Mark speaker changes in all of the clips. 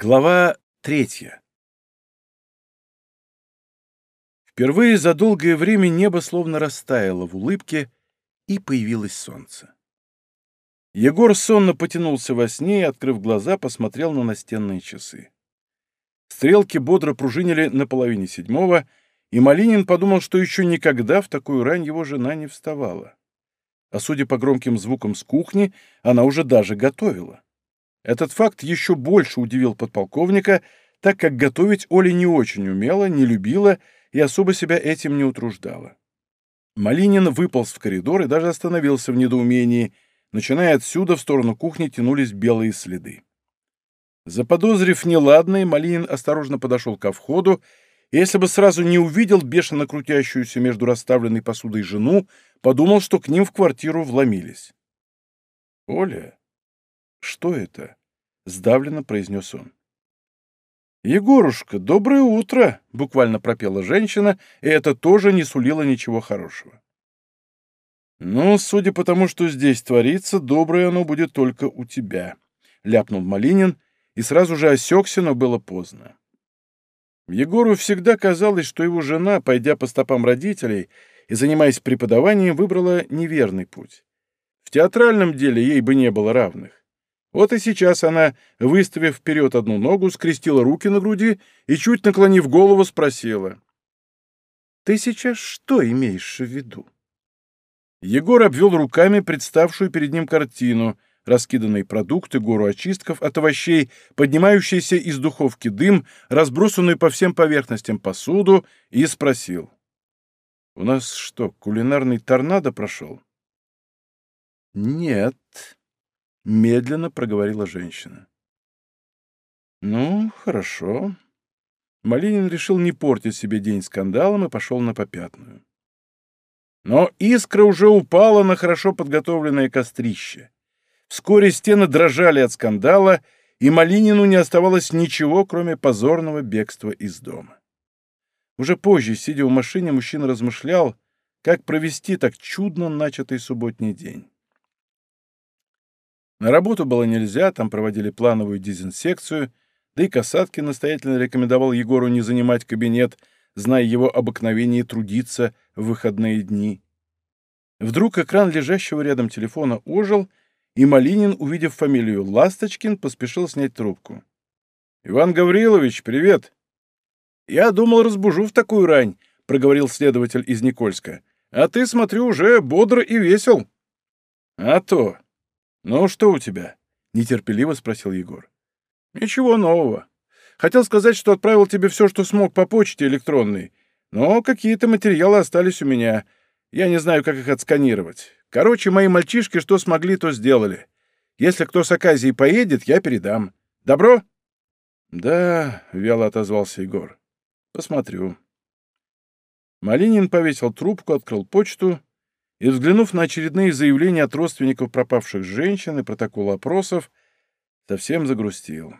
Speaker 1: Глава третья. Впервые за долгое время небо словно растаяло в улыбке, и появилось солнце. Егор сонно потянулся во сне и, открыв глаза, посмотрел на настенные часы. Стрелки бодро пружинили на половине седьмого, и Малинин подумал, что еще никогда в такую рань его жена не вставала. А судя по громким звукам с кухни, она уже даже готовила. Этот факт еще больше удивил подполковника, так как готовить Оля не очень умела, не любила и особо себя этим не утруждала. Малинин выполз в коридор и даже остановился в недоумении. Начиная отсюда, в сторону кухни тянулись белые следы. Заподозрив неладное, Малинин осторожно подошел ко входу, и если бы сразу не увидел бешено крутящуюся между расставленной посудой жену, подумал, что к ним в квартиру вломились. «Оля, что это?» Сдавленно произнес он. «Егорушка, доброе утро!» — буквально пропела женщина, и это тоже не сулило ничего хорошего. «Ну, судя по тому, что здесь творится, доброе оно будет только у тебя», — ляпнул Малинин, и сразу же осекся, но было поздно. Егору всегда казалось, что его жена, пойдя по стопам родителей и занимаясь преподаванием, выбрала неверный путь. В театральном деле ей бы не было равных. Вот и сейчас она, выставив вперед одну ногу, скрестила руки на груди и, чуть наклонив голову, спросила. «Ты сейчас что имеешь в виду?» Егор обвел руками представшую перед ним картину, раскиданные продукты, гору очистков от овощей, поднимающийся из духовки дым, разбросанную по всем поверхностям посуду, и спросил. «У нас что, кулинарный торнадо прошел?» «Нет», медленно проговорила женщина. «Ну, хорошо». Малинин решил не портить себе день скандалом и пошел на попятную. Но искра уже упала на хорошо подготовленное кострище. Вскоре стены дрожали от скандала, и Малинину не оставалось ничего, кроме позорного бегства из дома. Уже позже, сидя в машине, мужчина размышлял, как провести так чудно начатый субботний день. На работу было нельзя, там проводили плановую дезинсекцию, да и Касаткин настоятельно рекомендовал Егору не занимать кабинет, зная его обыкновение трудиться в выходные дни. Вдруг экран лежащего рядом телефона ожил, и Малинин, увидев фамилию Ласточкин, поспешил снять трубку. «Иван Гаврилович, привет!» «Я думал, разбужу в такую рань», — проговорил следователь из Никольска. «А ты, смотрю, уже бодр и весел». «А то!» «Ну, что у тебя?» — нетерпеливо спросил Егор. «Ничего нового. Хотел сказать, что отправил тебе все, что смог по почте электронной, но какие-то материалы остались у меня. Я не знаю, как их отсканировать. Короче, мои мальчишки что смогли, то сделали. Если кто с Аказией поедет, я передам. Добро?» «Да», — вяло отозвался Егор. «Посмотрю». Малинин повесил трубку, открыл почту и, взглянув на очередные заявления от родственников пропавших женщин и протокол опросов, совсем загрустил.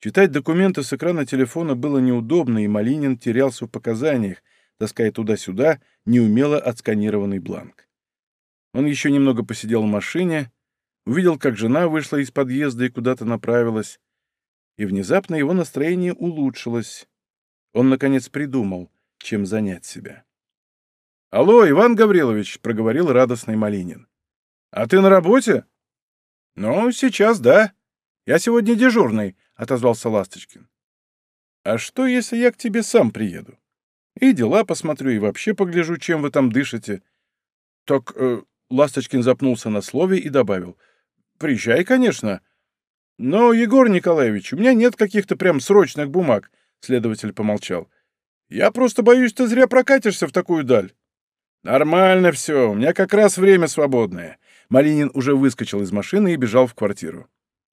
Speaker 1: Читать документы с экрана телефона было неудобно, и Малинин терялся в показаниях, таская туда-сюда неумело отсканированный бланк. Он еще немного посидел в машине, увидел, как жена вышла из подъезда и куда-то направилась, и внезапно его настроение улучшилось. Он, наконец, придумал, чем занять себя. «Алло, Иван Гаврилович», — проговорил радостный Малинин. «А ты на работе?» «Ну, сейчас да. Я сегодня дежурный», — отозвался Ласточкин. «А что, если я к тебе сам приеду? И дела посмотрю, и вообще погляжу, чем вы там дышите». «Так...» э, — Ласточкин запнулся на слове и добавил. «Приезжай, конечно. Но, Егор Николаевич, у меня нет каких-то прям срочных бумаг», — следователь помолчал. «Я просто боюсь, ты зря прокатишься в такую даль». «Нормально все, у меня как раз время свободное». Малинин уже выскочил из машины и бежал в квартиру.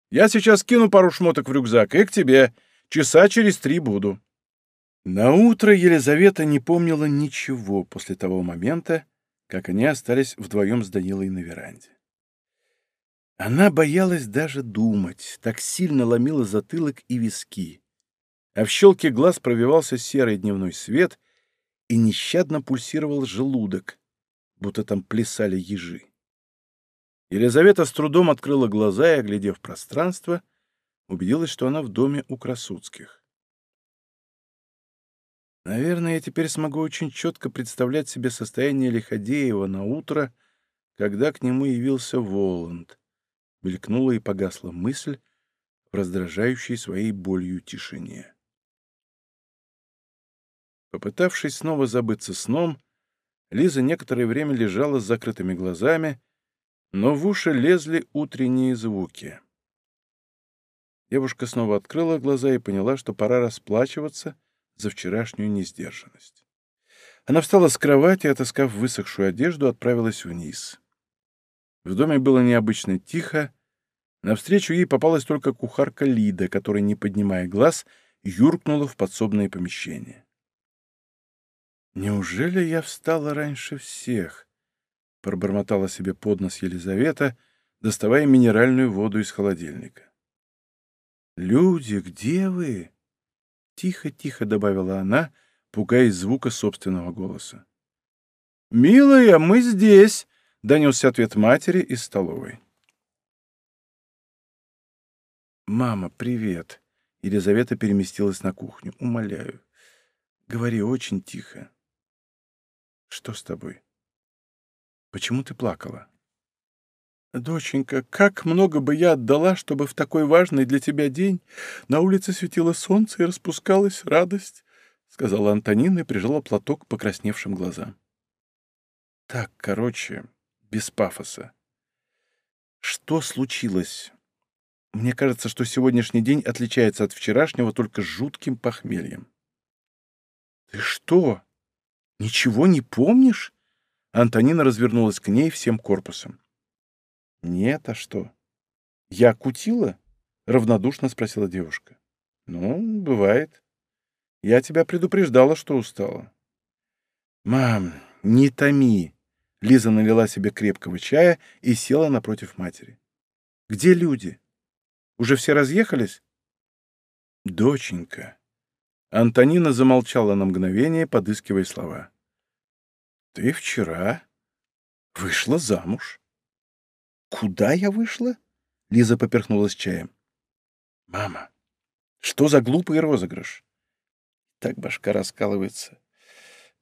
Speaker 1: «Я сейчас кину пару шмоток в рюкзак и к тебе. Часа через три буду». На утро Елизавета не помнила ничего после того момента, как они остались вдвоем с Данилой на веранде. Она боялась даже думать, так сильно ломила затылок и виски. А в щелке глаз пробивался серый дневной свет, и нещадно пульсировал желудок, будто там плясали ежи. Елизавета с трудом открыла глаза и, оглядев пространство, убедилась, что она в доме у Красудских. Наверное, я теперь смогу очень четко представлять себе состояние Лиходеева на утро, когда к нему явился Воланд. Мелькнула и погасла мысль в раздражающей своей болью тишине. Попытавшись снова забыться сном, Лиза некоторое время лежала с закрытыми глазами, но в уши лезли утренние звуки. Девушка снова открыла глаза и поняла, что пора расплачиваться за вчерашнюю несдержанность. Она встала с кровати, отыскав высохшую одежду, отправилась вниз. В доме было необычно тихо. Навстречу ей попалась только кухарка Лида, которая, не поднимая глаз, юркнула в подсобное помещение. «Неужели я встала раньше всех?» — пробормотала себе под нос Елизавета, доставая минеральную воду из холодильника. «Люди, где вы?» Тихо-тихо добавила она, пугаясь звука собственного голоса. «Милая, мы здесь!» — донесся ответ матери из столовой. «Мама, привет!» Елизавета переместилась на кухню. «Умоляю, говори очень тихо. Что с тобой? Почему ты плакала?» «Доченька, как много бы я отдала, чтобы в такой важный для тебя день на улице светило солнце и распускалась радость», — сказала Антонина и прижала платок к покрасневшим глазам. «Так, короче, без пафоса. Что случилось? Мне кажется, что сегодняшний день отличается от вчерашнего только жутким похмельем». «Ты что, ничего не помнишь?» Антонина развернулась к ней всем корпусом. «Нет, а что?» «Я кутила?» — равнодушно спросила девушка. «Ну, бывает. Я тебя предупреждала, что устала». «Мам, не томи!» Лиза налила себе крепкого чая и села напротив матери. «Где люди? Уже все разъехались?» «Доченька!» Антонина замолчала на мгновение, подыскивая слова. «Ты вчера вышла замуж». «Куда я вышла?» — Лиза поперхнулась чаем. «Мама, что за глупый розыгрыш?» Так башка раскалывается.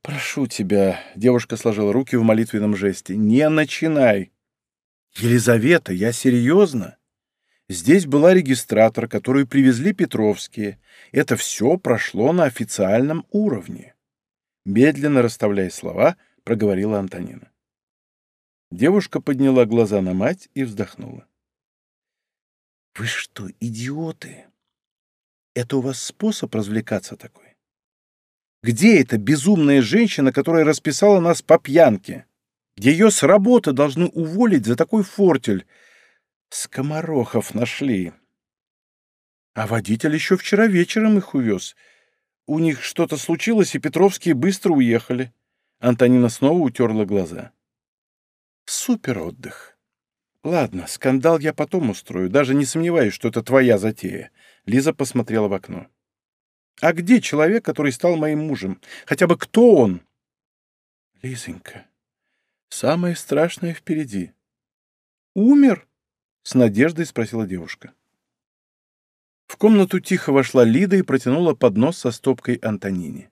Speaker 1: «Прошу тебя», — девушка сложила руки в молитвенном жесте, — «не начинай!» «Елизавета, я серьезно!» Здесь была регистратор, которую привезли Петровские. Это все прошло на официальном уровне. Медленно расставляя слова, проговорила Антонина. Девушка подняла глаза на мать и вздохнула. «Вы что, идиоты? Это у вас способ развлекаться такой? Где эта безумная женщина, которая расписала нас по пьянке? Ее с работы должны уволить за такой фортель. Скоморохов нашли. А водитель еще вчера вечером их увез. У них что-то случилось, и Петровские быстро уехали». Антонина снова утерла глаза. Супер отдых. Ладно, скандал я потом устрою, даже не сомневаюсь, что это твоя затея. Лиза посмотрела в окно. А где человек, который стал моим мужем? Хотя бы кто он? Лизонька, самое страшное впереди. Умер? С надеждой спросила девушка. В комнату тихо вошла Лида и протянула поднос со стопкой Антонине.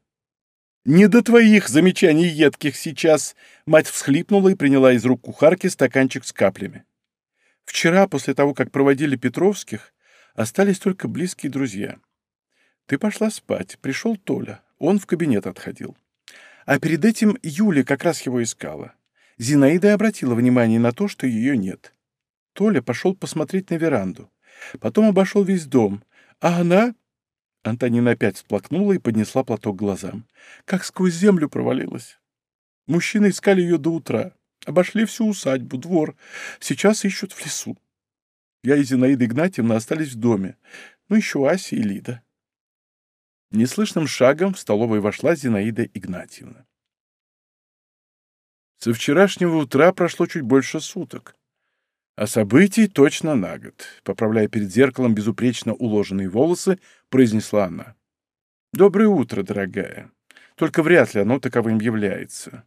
Speaker 1: «Не до твоих замечаний едких сейчас!» Мать всхлипнула и приняла из рук кухарки стаканчик с каплями. «Вчера, после того, как проводили Петровских, остались только близкие друзья. Ты пошла спать, пришел Толя, он в кабинет отходил. А перед этим Юля как раз его искала. Зинаида обратила внимание на то, что ее нет. Толя пошел посмотреть на веранду. Потом обошел весь дом, а она Антонина опять всплакнула и поднесла платок к глазам. Как сквозь землю провалилась. Мужчины искали ее до утра. Обошли всю усадьбу, двор. Сейчас ищут в лесу. Я и Зинаида Игнатьевна остались в доме. Ну, еще Ася и Лида. Неслышным шагом в столовой вошла Зинаида Игнатьевна. Со вчерашнего утра прошло чуть больше суток. А событий точно на год, поправляя перед зеркалом безупречно уложенные волосы, произнесла она. Доброе утро, дорогая. Только вряд ли оно таковым является.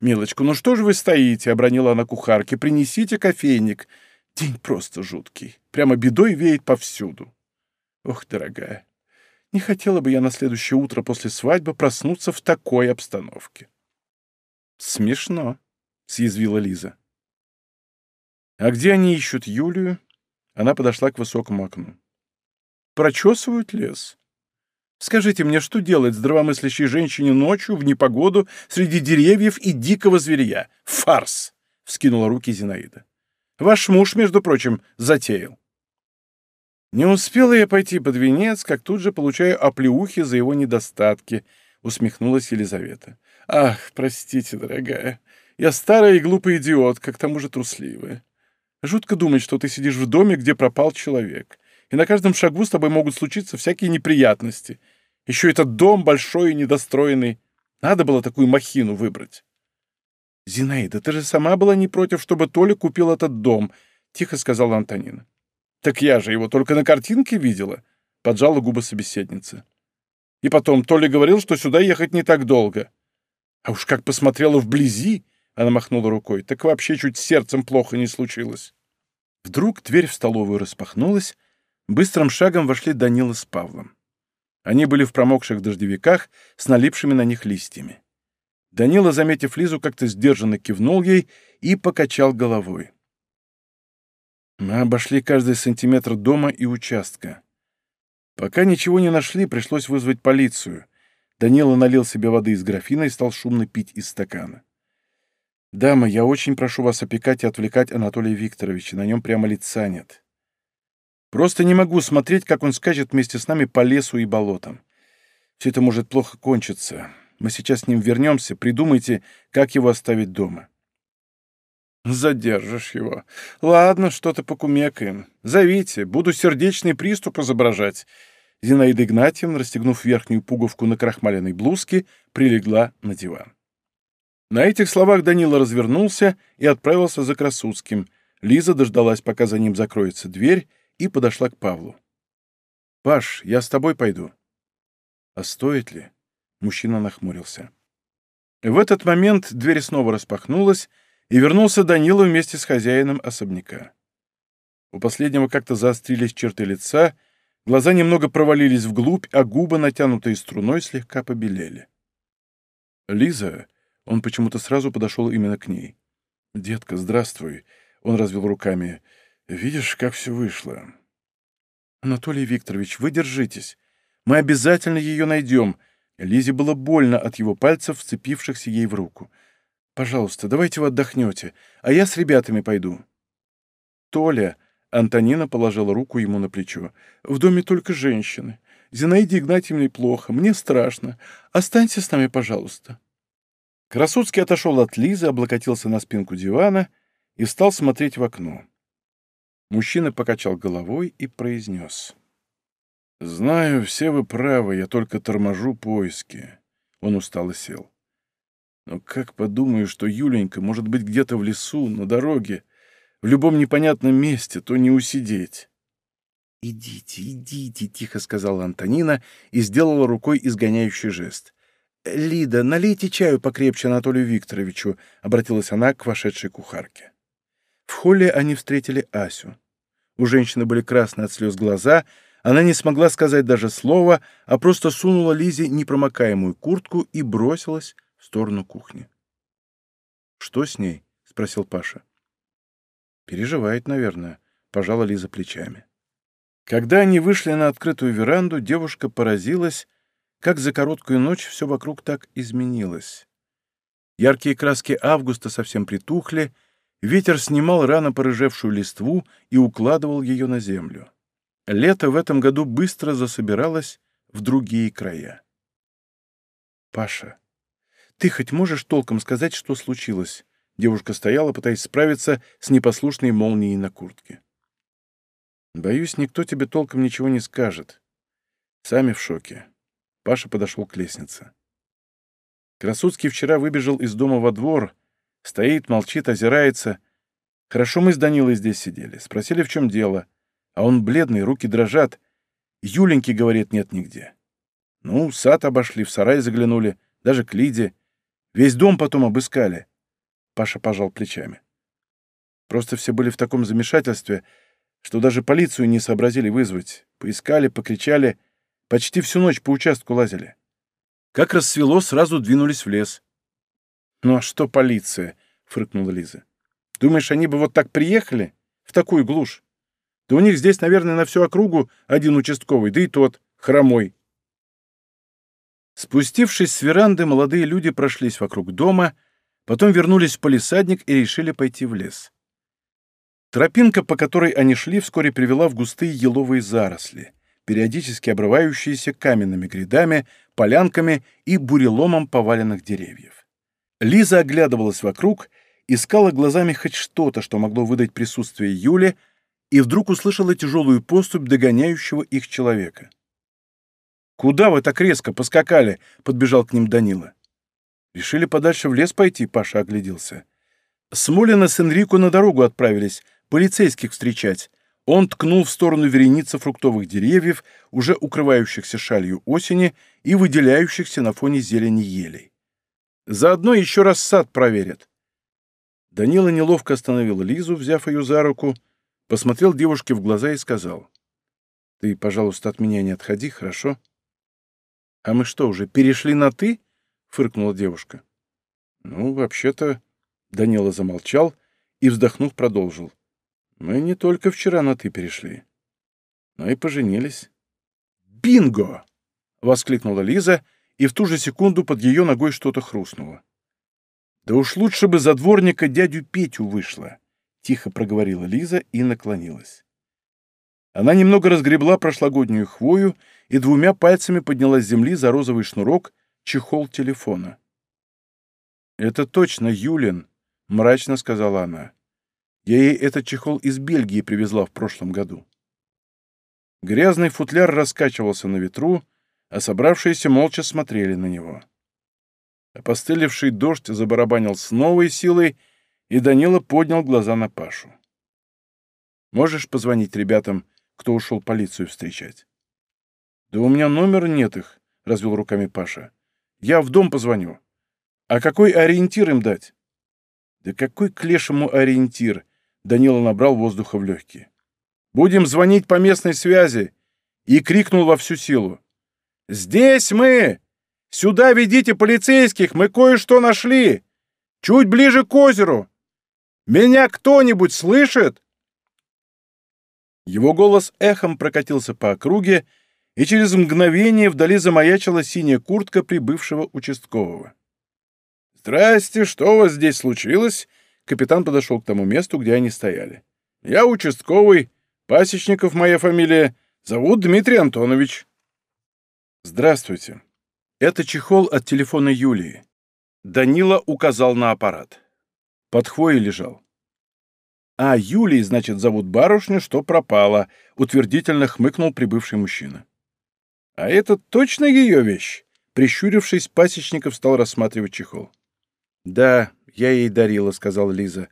Speaker 1: Милочка, ну что же вы стоите? обронила она кухарке. Принесите кофейник. День просто жуткий. Прямо бедой веет повсюду. Ох, дорогая, не хотела бы я на следующее утро после свадьбы проснуться в такой обстановке. Смешно, — съязвила Лиза. А где они ищут Юлию? Она подошла к высокому окну. Прочесывают лес. Скажите мне, что делать здравомыслящей женщине ночью, в непогоду, среди деревьев и дикого зверя? Фарс! — вскинула руки Зинаида. Ваш муж, между прочим, затеял. Не успела я пойти под венец, как тут же получаю оплеухи за его недостатки, усмехнулась Елизавета. Ах, простите, дорогая, я старая и глупая идиотка, к тому же трусливая. Жутко думать, что ты сидишь в доме, где пропал человек, и на каждом шагу с тобой могут случиться всякие неприятности. Еще этот дом большой и недостроенный. Надо было такую махину выбрать. «Зинаида, ты же сама была не против, чтобы Толя купил этот дом», — тихо сказала Антонина. «Так я же его только на картинке видела», — поджала губы собеседница. «И потом, Толя говорил, что сюда ехать не так долго. А уж как посмотрела вблизи, она махнула рукой. Так вообще чуть сердцем плохо не случилось. Вдруг дверь в столовую распахнулась. Быстрым шагом вошли Данила с Павлом. Они были в промокших дождевиках с налипшими на них листьями. Данила, заметив Лизу, как-то сдержанно кивнул ей и покачал головой. Мы обошли каждый сантиметр дома и участка. Пока ничего не нашли, пришлось вызвать полицию. Данила налил себе воды из графина и стал шумно пить из стакана. «Дамы, я очень прошу вас опекать и отвлекать Анатолия Викторовича, на нем прямо лица нет. Просто не могу смотреть, как он скачет вместе с нами по лесу и болотам. Все это может плохо кончиться. Мы сейчас с ним вернемся, придумайте, как его оставить дома». «Задержишь его. Ладно, что-то покумекаем. Зовите, буду сердечный приступ изображать». Зинаида Игнатьевна, расстегнув верхнюю пуговку на крахмаленной блузке, прилегла на диван. На этих словах Данила развернулся и отправился за Красудским. Лиза дождалась, пока за ним закроется дверь, и подошла к Павлу. «Паш, я с тобой пойду». «А стоит ли?» — мужчина нахмурился. В этот момент дверь снова распахнулась, и вернулся Данила вместе с хозяином особняка. У последнего как-то заострились черты лица, глаза немного провалились вглубь, а губы, натянутые струной, слегка побелели. «Лиза», он почему-то сразу подошел именно к ней. «Детка, здравствуй!» Он развел руками. «Видишь, как все вышло?» «Анатолий Викторович, вы держитесь. Мы обязательно ее найдем». Лизе было больно от его пальцев, вцепившихся ей в руку. «Пожалуйста, давайте вы отдохнете, а я с ребятами пойду». «Толя!» — Антонина положила руку ему на плечо. «В доме только женщины. Зинаиде Игнатьевне плохо, мне страшно. Останьте с нами, пожалуйста». Красуцкий отошел от Лизы, облокотился на спинку дивана и стал смотреть в окно. Мужчина покачал головой и произнес. «Знаю, все вы правы, я только торможу поиски». Он устало сел. «Но как подумаю, что Юленька может быть где-то в лесу, на дороге, в любом непонятном месте, то не усидеть». «Идите, идите», — тихо сказала Антонина и сделала рукой изгоняющий жест. «Лида, налейте чаю покрепче Анатолию Викторовичу», — обратилась она к вошедшей кухарке. В холле они встретили Асю. У женщины были красные от слез глаза, она не смогла сказать даже слова, а просто сунула Лизе непромокаемую куртку и бросилась в сторону кухни. «Что с ней?» — спросил Паша. «Переживает, наверное», — пожала Лиза плечами. Когда они вышли на открытую веранду, девушка поразилась, как за короткую ночь все вокруг так изменилось. Яркие краски августа совсем притухли, ветер снимал рано порыжевшую листву и укладывал ее на землю. Лето в этом году быстро засобиралось в другие края. «Паша, ты хоть можешь толком сказать, что случилось?» Девушка стояла, пытаясь справиться с непослушной молнией на куртке. «Боюсь, никто тебе толком ничего не скажет. Сами в шоке. Паша подошел к лестнице. Красуцкий вчера выбежал из дома во двор, стоит, молчит, озирается. Хорошо мы с Данилой здесь сидели, спросили, в чем дело. А он бледный, руки дрожат. Юленьки, говорит, нет нигде. Ну, сад обошли, в сарай заглянули, даже к Лиде. Весь дом потом обыскали. Паша пожал плечами. Просто все были в таком замешательстве. что даже полицию не сообразили вызвать. Поискали, покричали, почти всю ночь по участку лазили. Как рассвело, сразу двинулись в лес. «Ну а что полиция?» — фыркнула Лиза. «Думаешь, они бы вот так приехали? В такую глушь? Да у них здесь, наверное, на всю округу один участковый, да и тот, хромой». Спустившись с веранды, молодые люди прошлись вокруг дома, потом вернулись в полисадник и решили пойти в лес. Тропинка, по которой они шли, вскоре привела в густые еловые заросли периодически обрывающиеся каменными грядами, полянками и буреломом поваленных деревьев. Лиза оглядывалась вокруг, искала глазами хоть что-то, что могло выдать присутствие Юли, и вдруг услышала тяжелую поступь догоняющего их человека. «Куда вы так резко поскакали?» — подбежал к ним Данила. «Решили подальше в лес пойти?» — Паша огляделся. Смолина с Энрико на дорогу отправились, полицейских встречать, он ткнул в сторону вереницы фруктовых деревьев, уже укрывающихся шалью осени и выделяющихся на фоне зелени елей. Заодно еще раз сад проверят. Данила неловко остановил Лизу, взяв ее за руку, посмотрел девушке в глаза и сказал. «Ты, пожалуйста, от меня не отходи, хорошо?» «А мы что, уже перешли на «ты»?» — фыркнула девушка. «Ну, вообще-то...» — Данила замолчал и, вздохнув, продолжил. Мы не только вчера на «ты» перешли, но и поженились. «Бинго!» — воскликнула Лиза, и в ту же секунду под ее ногой что-то хрустнуло. «Да уж лучше бы за дворника дядю Петю вышла», — тихо проговорила Лиза и наклонилась. Она немного разгребла прошлогоднюю хвою и двумя пальцами подняла с земли за розовый шнурок чехол телефона. «Это точно Юлин», — мрачно сказала она. Я ей этот чехол из Бельгии привезла в прошлом году. Грязный футляр раскачивался на ветру, а собравшиеся молча смотрели на него. Опостылевший дождь забарабанил с новой силой, и Данила поднял глаза на Пашу. «Можешь позвонить ребятам, кто ушел полицию встречать?» «Да у меня номера нет их», — развел руками Паша. «Я в дом позвоню. А какой ориентир им дать?» «Да какой к лешему ориентир?» Данила набрал воздуха в легкие. «Будем звонить по местной связи!» И крикнул во всю силу. «Здесь мы! Сюда ведите полицейских, мы кое-что нашли! Чуть ближе к озеру! Меня кто-нибудь слышит?» Его голос эхом прокатился по округе, и через мгновение вдали замаячила синяя куртка прибывшего участкового. «Здрасте, что у вас здесь случилось?» Капитан подошел к тому месту, где они стояли. «Я участковый, Пасечников моя фамилия, зовут Дмитрий Антонович». «Здравствуйте. Это чехол от телефона Юлии». Данила указал на аппарат. Под хвоей лежал. «А Юлии, значит, зовут барышню, что пропала», — утвердительно хмыкнул прибывший мужчина. «А это точно ее вещь?» Прищурившись, Пасечников стал рассматривать чехол. «Да, я ей дарила», — сказала Лиза.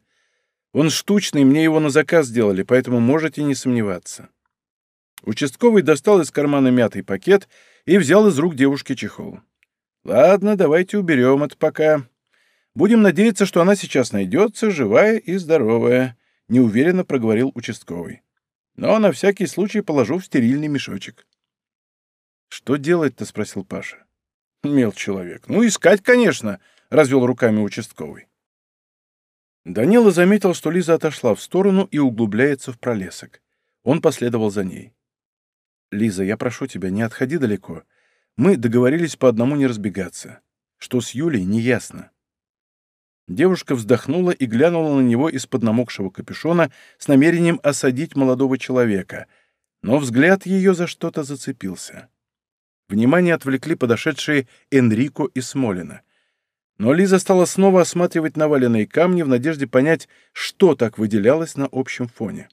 Speaker 1: «Он штучный, мне его на заказ сделали, поэтому можете не сомневаться». Участковый достал из кармана мятый пакет и взял из рук девушки чехол. «Ладно, давайте уберем это пока. Будем надеяться, что она сейчас найдется, живая и здоровая», — неуверенно проговорил участковый. «Но на всякий случай положу в стерильный мешочек». «Что делать-то?» — спросил Паша. «Мел человек. Ну, искать, конечно», — развел руками участковый. Данила заметил, что Лиза отошла в сторону и углубляется в пролесок. Он последовал за ней. «Лиза, я прошу тебя, не отходи далеко. Мы договорились по одному не разбегаться. Что с Юлей, неясно». Девушка вздохнула и глянула на него из-под намокшего капюшона с намерением осадить молодого человека, но взгляд ее за что-то зацепился. Внимание отвлекли подошедшие Энрико и Смолина — но Лиза стала снова осматривать наваленные камни в надежде понять, что так выделялось на общем фоне.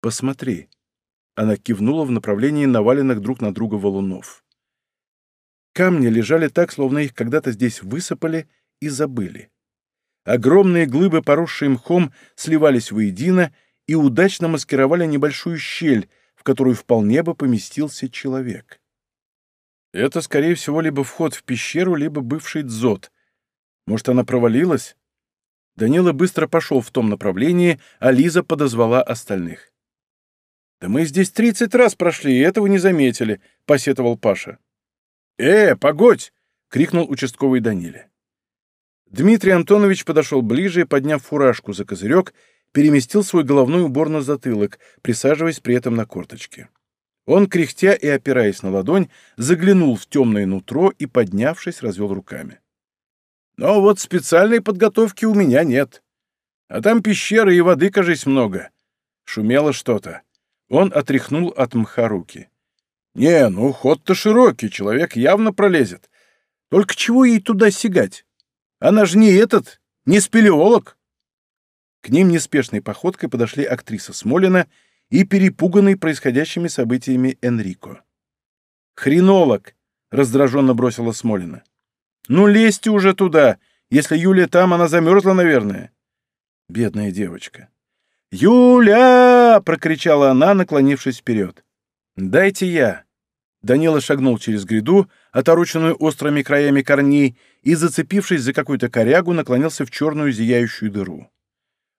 Speaker 1: «Посмотри», — она кивнула в направлении наваленных друг на друга валунов. Камни лежали так, словно их когда-то здесь высыпали и забыли. Огромные глыбы, поросшие мхом, сливались воедино и удачно маскировали небольшую щель, в которую вполне бы поместился человек. Это, скорее всего, либо вход в пещеру, либо бывший дзот. Может, она провалилась? Данила быстро пошел в том направлении, а Лиза подозвала остальных. «Да мы здесь тридцать раз прошли, и этого не заметили», — посетовал Паша. «Э, погодь!» — крикнул участковый Даниле. Дмитрий Антонович подошел ближе и, подняв фуражку за козырек, переместил свой головной убор на затылок, присаживаясь при этом на корточки. Он, кряхтя и опираясь на ладонь, заглянул в темное нутро и, поднявшись, развел руками. «Но вот специальной подготовки у меня нет. А там пещеры и воды, кажись, много. Шумело что-то. Он отряхнул от мха руки. «Не, ну ход-то широкий, человек явно пролезет. Только чего ей туда сигать? Она же не этот, не спелеолог!» К ним неспешной походкой подошли актриса Смолина и перепуганный происходящими событиями Энрико. «Хренолог!» — раздраженно бросила Смолина. «Ну, лезьте уже туда! Если Юля там, она замерзла, наверное!» Бедная девочка. «Юля!» — прокричала она, наклонившись вперед. «Дайте я!» Данила шагнул через гряду, отороченную острыми краями корней, и, зацепившись за какую-то корягу, наклонился в черную зияющую дыру.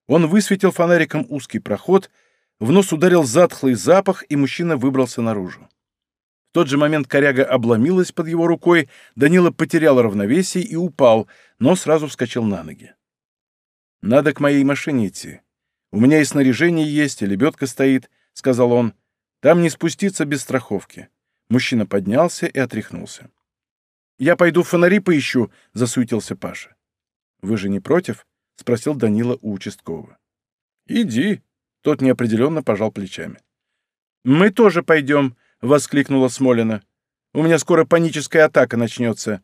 Speaker 1: Он высветил фонариком узкий проход, в нос ударил затхлый запах, и мужчина выбрался наружу. В тот же момент коряга обломилась под его рукой, Данила потерял равновесие и упал, но сразу вскочил на ноги. «Надо к моей машине идти. У меня и снаряжение есть, и лебедка стоит», — сказал он. «Там не спуститься без страховки». Мужчина поднялся и отряхнулся. «Я пойду фонари поищу», — засуетился Паша. «Вы же не против?» — спросил Данила у участкового. «Иди», — тот неопределенно пожал плечами. «Мы тоже пойдем», — воскликнула Смолина. «У меня скоро паническая атака начнется.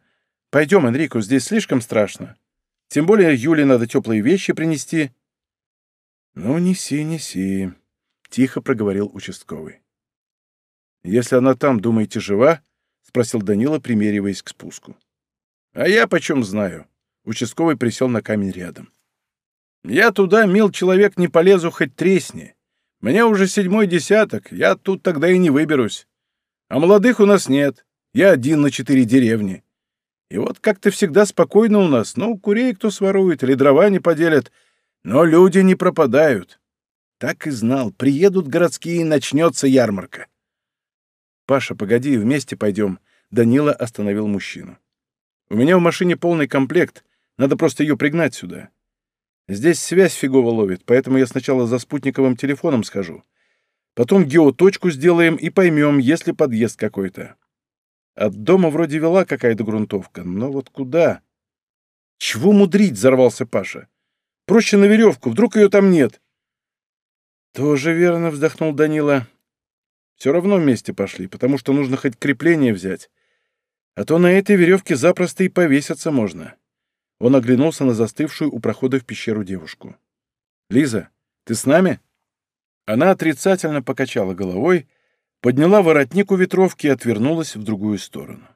Speaker 1: Пойдем, Энрико, здесь слишком страшно. Тем более Юле надо теплые вещи принести». «Ну, неси, неси», — тихо проговорил участковый. «Если она там, думаете, жива?» — спросил Данила, примериваясь к спуску. «А я почем знаю?» — участковый присел на камень рядом. Я туда, мил человек, не полезу, хоть тресни. Мне уже седьмой десяток, я тут тогда и не выберусь. А молодых у нас нет, я один на четыре деревни. И вот как-то всегда спокойно у нас, ну, курей кто сворует или дрова не поделят, но люди не пропадают. Так и знал, приедут городские, и начнется ярмарка. «Паша, погоди, вместе пойдем», — Данила остановил мужчину. «У меня в машине полный комплект, надо просто ее пригнать сюда». Здесь связь фигово ловит, поэтому я сначала за спутниковым телефоном схожу. Потом геоточку сделаем и поймем, есть ли подъезд какой-то. От дома вроде вела какая-то грунтовка, но вот куда? Чего мудрить, взорвался Паша. Проще на веревку, вдруг ее там нет. Тоже верно, вздохнул Данила. Все равно вместе пошли, потому что нужно хоть крепление взять. А то на этой веревке запросто и повеситься можно. Он оглянулся на застывшую у прохода в пещеру девушку. «Лиза, ты с нами?» Она отрицательно покачала головой, подняла воротник у ветровки и отвернулась в другую сторону.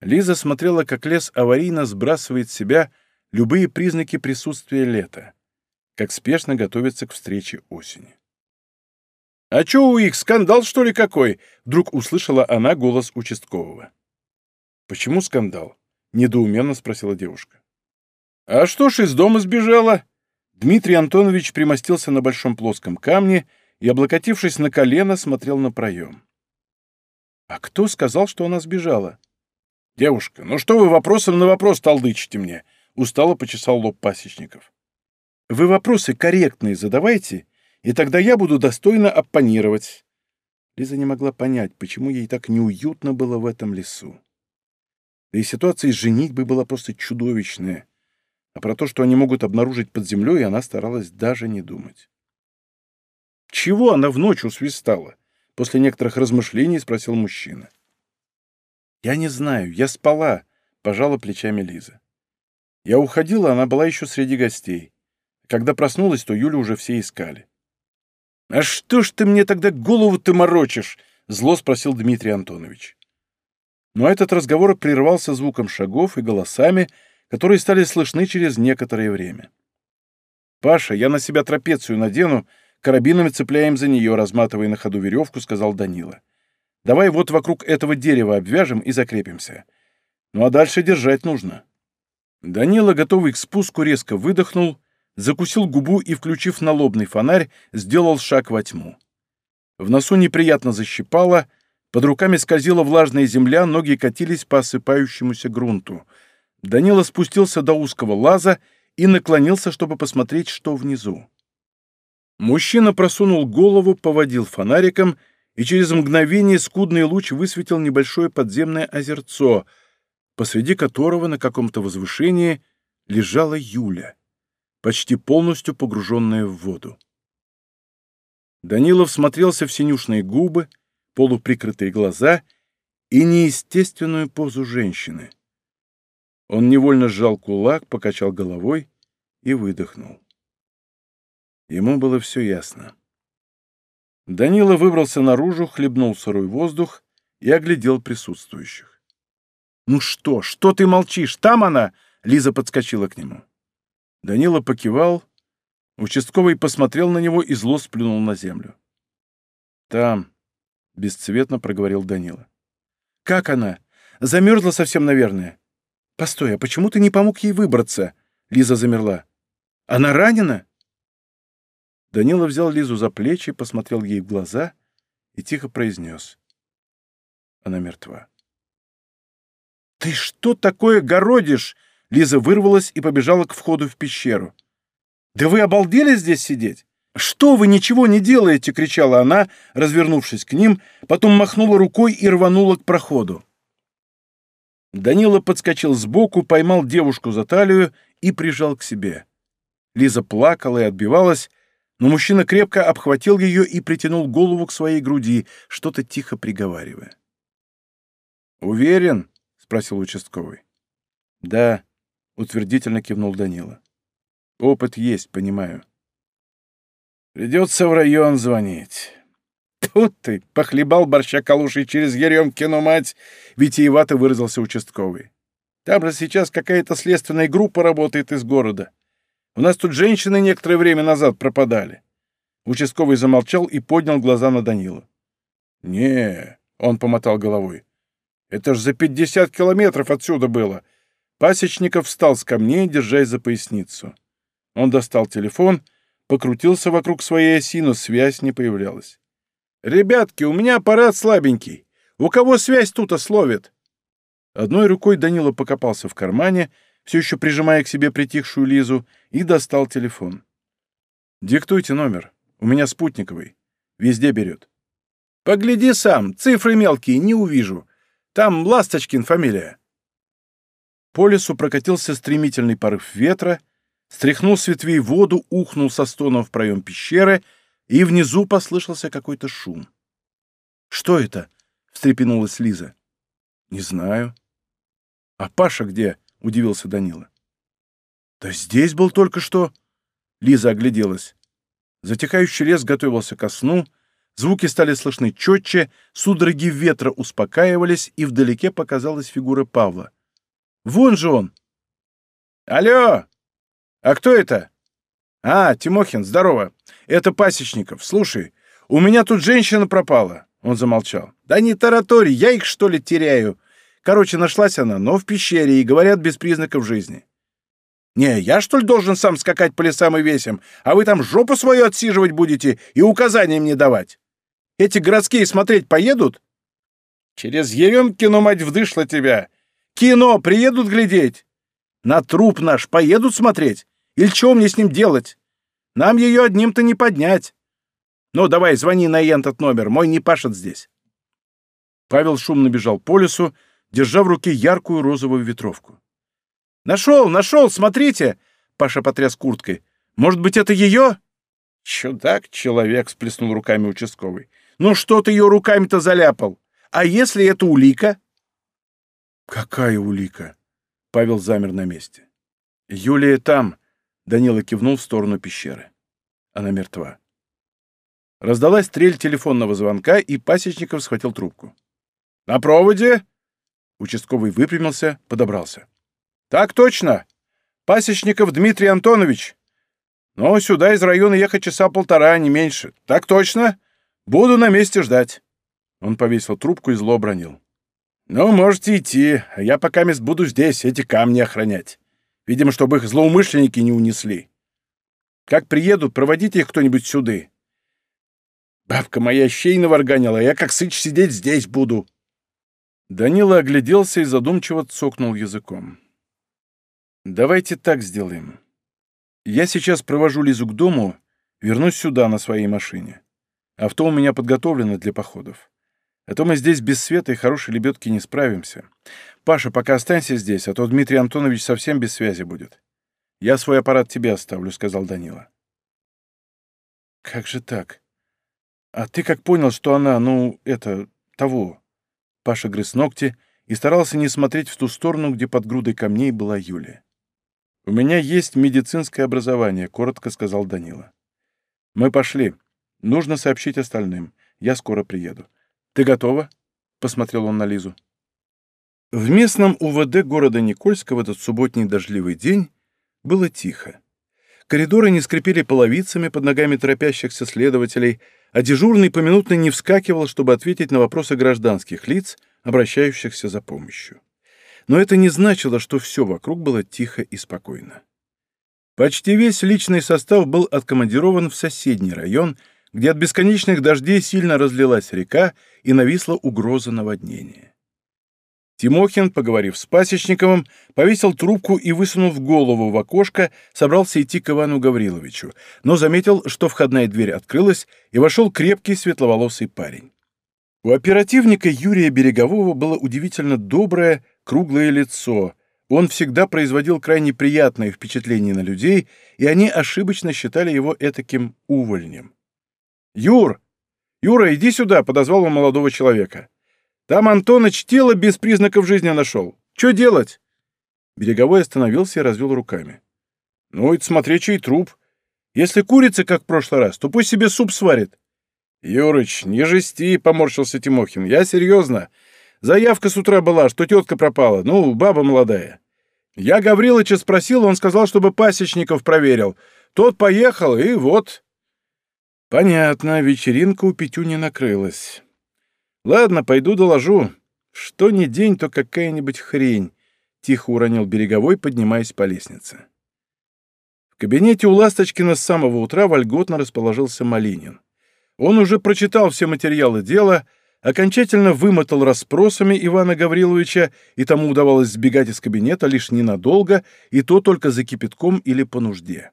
Speaker 1: Лиза смотрела, как лес аварийно сбрасывает с себя любые признаки присутствия лета, как спешно готовится к встрече осени. «А чё у их, скандал, что ли, какой?» — вдруг услышала она голос участкового. «Почему скандал?» — недоуменно спросила девушка. «А что ж из дома сбежала?» Дмитрий Антонович примостился на большом плоском камне и, облокотившись на колено, смотрел на проем. «А кто сказал, что она сбежала?» «Девушка, ну что вы вопросом на вопрос толдычите мне?» — устало почесал лоб пасечников. «Вы вопросы корректные задавайте, и тогда я буду достойно оппонировать». Лиза не могла понять, почему ей так неуютно было в этом лесу. Да и ситуация с женитьбой была просто чудовищная. А про то, что они могут обнаружить под землей, она старалась даже не думать. «Чего она в ночь усвистала?» После некоторых размышлений спросил мужчина. «Я не знаю, я спала», — пожала плечами Лиза. Я уходила, она была еще среди гостей. Когда проснулась, то Юлю уже все искали. «А что ж ты мне тогда голову-то морочишь?» — зло спросил Дмитрий Антонович. Но этот разговор прервался звуком шагов и голосами, которые стали слышны через некоторое время. «Паша, я на себя трапецию надену, карабинами цепляем за нее, разматывая на ходу веревку», — сказал Данила. «Давай вот вокруг этого дерева обвяжем и закрепимся. Ну а дальше держать нужно». Данила, готовый к спуску, резко выдохнул, закусил губу и, включив налобный фонарь, сделал шаг во тьму. В носу неприятно защипало, под руками скользила влажная земля, ноги катились по осыпающемуся грунту. Данила спустился до узкого лаза и наклонился, чтобы посмотреть, что внизу. Мужчина просунул голову, поводил фонариком, и через мгновение скудный луч высветил небольшое подземное озерцо, посреди которого на каком-то возвышении лежала Юля, почти полностью погруженная в воду. Данилов смотрелся в синюшные губы, полуприкрытые глаза и неестественную позу женщины. Он невольно сжал кулак, покачал головой и выдохнул. Ему было все ясно. Данила выбрался наружу, хлебнул сырой воздух и оглядел присутствующих. «Ну что, что ты молчишь? Там она!» — Лиза подскочила к нему. Данила покивал, участковый посмотрел на него и зло сплюнул на землю. «Там», — бесцветно проговорил Данила. «Как она? Замерзла совсем, наверное. Постой, а почему ты не помог ей выбраться?» Лиза замерла. «Она ранена?» Данила взял Лизу за плечи, посмотрел ей в глаза и тихо произнес. Она мертва. «Ты что такое городишь?» Лиза вырвалась и побежала к входу в пещеру. «Да вы обалдели здесь сидеть? Что вы ничего не делаете?» — кричала она, развернувшись к ним, потом махнула рукой и рванула к проходу. Данила подскочил сбоку, поймал девушку за талию и прижал к себе. Лиза плакала и отбивалась, но мужчина крепко обхватил ее и притянул голову к своей груди, что-то тихо приговаривая. «Уверен?» — спросил участковый. «Да», — утвердительно кивнул Данила. «Опыт есть, понимаю». «Придется в район звонить». «Тут ты!» — похлебал борща калушей через Еремкину мать, витиевато выразился участковый. «Там же сейчас какая-то следственная группа работает из города. У нас тут женщины некоторое время назад пропадали». Участковый замолчал и поднял глаза на Данила. «Не», — он помотал головой, — «это ж за пятьдесят километров отсюда было». Пасечников встал с камней, держась за поясницу. Он достал телефон, покрутился вокруг своей оси, но связь не появлялась. «Ребятки, у меня аппарат слабенький. У кого связь тут ословит?» Одной рукой Данила покопался в кармане, все еще прижимая к себе притихшую Лизу, и достал телефон. «Диктуйте номер. У меня спутниковый. Везде берет». «Погляди сам. Цифры мелкие, не увижу. Там Ласточкин фамилия». По лесу прокатился стремительный порыв ветра, стряхнул с ветвей воду, ухнул со стоном в проем пещеры, и внизу послышался какой-то шум. «Что это?» — встрепенулась Лиза. «Не знаю». «А Паша где?» — удивился Данила. «Да здесь был только что...» Лиза огляделась. Затихающий лес готовился ко сну, звуки стали слышны четче, судороги ветра успокаивались, и вдалеке показалась фигура Павла. «Вон же он!» «Алло! А кто это?» «А, Тимохин, здорово. Это Пасечников. Слушай, у меня тут женщина пропала». Он замолчал. «Да не таратори, я их, что ли, теряю?» Короче, нашлась она, но в пещере, и говорят, без признаков жизни. Не, я, что ли, должен сам скакать по лесам и весям, а вы там жопу свою отсиживать будете и указания мне давать? Эти городские смотреть поедут? Через Еремкину, мать, вдышла тебя. Кино приедут глядеть. На труп наш поедут смотреть? Или что мне с ним делать? Нам ее одним-то не поднять. Ну, давай, звони на этот номер, мой не пашет здесь. Павел шумно бежал по лесу, держа в руке яркую розовую ветровку. «Нашел, нашел, смотрите!» — Паша потряс курткой. «Может быть, это ее?» «Чудак-человек!» — сплеснул руками участковый. «Ну что ты ее руками-то заляпал? А если это улика?» «Какая улика?» — Павел замер на месте. «Юлия там!» — Данила кивнул в сторону пещеры. Она мертва. Раздалась трель телефонного звонка, и Пасечников схватил трубку. «На проводе?» Участковый выпрямился, подобрался. «Так точно! Пасечников Дмитрий Антонович! Но сюда из района ехать часа полтора, не меньше. Так точно! Буду на месте ждать!» Он повесил трубку и зло бронил. «Ну, можете идти, а я пока мест буду здесь, эти камни охранять. Видимо, чтобы их злоумышленники не унесли. Как приедут, проводите их кто-нибудь сюды. Бабка моя щей наварганила, а я как сыч сидеть здесь буду. Данила огляделся и задумчиво цокнул языком. «Давайте так сделаем. Я сейчас провожу Лизу к дому, вернусь сюда на своей машине. Авто у меня подготовлено для походов. А то мы здесь без света и хорошей лебедки не справимся. Паша, пока останься здесь, а то Дмитрий Антонович совсем без связи будет. Я свой аппарат тебе оставлю», — сказал Данила. «Как же так? А ты как понял, что она, ну, это, того?» Паша грыз ногти и старался не смотреть в ту сторону, где под грудой камней была Юлия. «У меня есть медицинское образование», — коротко сказал Данила. «Мы пошли. Нужно сообщить остальным. Я скоро приеду. Ты готова?» — посмотрел он на Лизу. В местном УВД города Никольска в этот субботний дождливый день было тихо. Коридоры не скрипели половицами под ногами торопящихся следователей, а дежурный поминутно не вскакивал, чтобы ответить на вопросы гражданских лиц, обращающихся за помощью. Но это не значило, что все вокруг было тихо и спокойно. Почти весь личный состав был откомандирован в соседний район, где от бесконечных дождей сильно разлилась река и нависла угроза наводнения. Тимохин, поговорив с Пасечниковым, повесил трубку и, высунув голову в окошко, собрался идти к Ивану Гавриловичу, но заметил, что входная дверь открылась, и вошел крепкий светловолосый парень. У оперативника Юрия Берегового было удивительно доброе, круглое лицо. Он всегда производил крайне приятное впечатление на людей, и они ошибочно считали его этаким увольнем. «Юр! Юра, иди сюда!» — подозвал он молодого человека. Там Антоныч тело без признаков жизни нашел. Что делать?» Береговой остановился и развел руками. «Ну, это смотри, чей труп. Если курица, как в прошлый раз, то пусть себе суп сварит». «Юрыч, не жести», — поморщился Тимохин. «Я серьезно. Заявка с утра была, что тетка пропала. Ну, баба молодая. Я Гаврилыча спросил, он сказал, чтобы пасечников проверил. Тот поехал, и вот...» «Понятно, вечеринка у Петюни накрылась». Ладно, пойду доложу. Что ни день, то какая-нибудь хрень, — тихо уронил Береговой, поднимаясь по лестнице. В кабинете у Ласточкина с самого утра вольготно расположился Малинин. Он уже прочитал все материалы дела, окончательно вымотал расспросами Ивана Гавриловича, и тому удавалось сбегать из кабинета лишь ненадолго, и то только за кипятком или по нужде.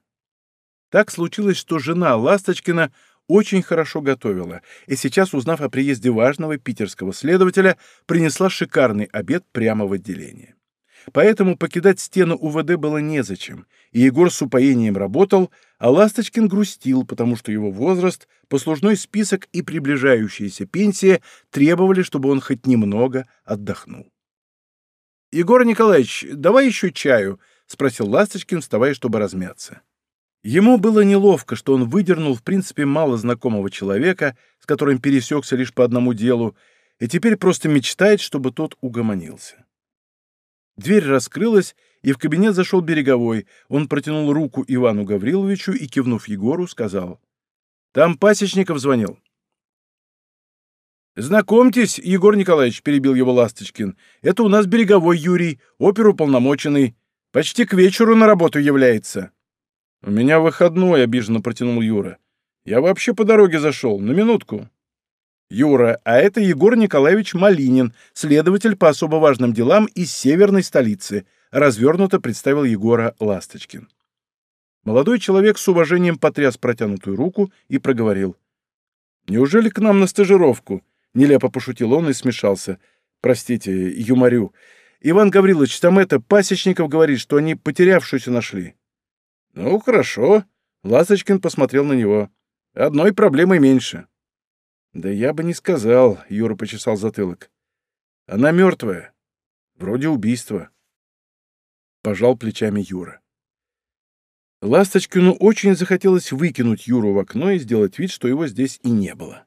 Speaker 1: Так случилось, что жена Ласточкина очень хорошо готовила, и сейчас, узнав о приезде важного питерского следователя, принесла шикарный обед прямо в отделение. Поэтому покидать стену УВД было незачем, и Егор с упоением работал, а Ласточкин грустил, потому что его возраст, послужной список и приближающаяся пенсия требовали, чтобы он хоть немного отдохнул. «Егор Николаевич, давай еще чаю», — спросил Ласточкин, вставая, чтобы размяться. Ему было неловко, что он выдернул, в принципе, мало знакомого человека, с которым пересекся лишь по одному делу, и теперь просто мечтает, чтобы тот угомонился. Дверь раскрылась, и в кабинет зашел Береговой. Он протянул руку Ивану Гавриловичу и, кивнув Егору, сказал. «Там Пасечников звонил». «Знакомьтесь, Егор Николаевич», — перебил его Ласточкин. «Это у нас Береговой Юрий, оперуполномоченный. Почти к вечеру на работу является». «У меня выходной», — обиженно протянул Юра. «Я вообще по дороге зашел. На минутку». «Юра, а это Егор Николаевич Малинин, следователь по особо важным делам из северной столицы», — развернуто представил Егора Ласточкин. Молодой человек с уважением потряс протянутую руку и проговорил. «Неужели к нам на стажировку?» — нелепо пошутил он и смешался. «Простите, юморю. Иван Гаврилович, там это, Пасечников говорит, что они потерявшуюся нашли». «Ну, хорошо». Ласточкин посмотрел на него. «Одной проблемой меньше». «Да я бы не сказал», — Юра почесал затылок. «Она мертвая. Вроде убийства». Пожал плечами Юра. Ласточкину очень захотелось выкинуть Юру в окно и сделать вид, что его здесь и не было.